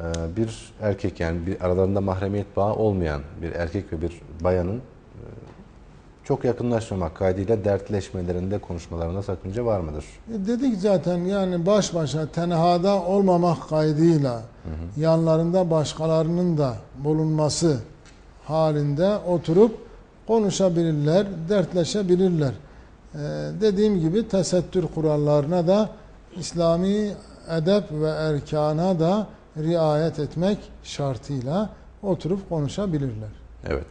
Ee, bir erkek yani bir aralarında mahremiyet bağı olmayan bir erkek ve bir bayanın çok yakınlaşmamak kaydıyla dertleşmelerinde konuşmalarında sakınca var mıdır? E dedik zaten yani baş başa tenhada olmamak kaydıyla yanlarında başkalarının da bulunması halinde oturup konuşabilirler, dertleşebilirler. E, dediğim gibi tesettür kurallarına da İslami edep ve erkana da riayet etmek şartıyla oturup konuşabilirler. Evet.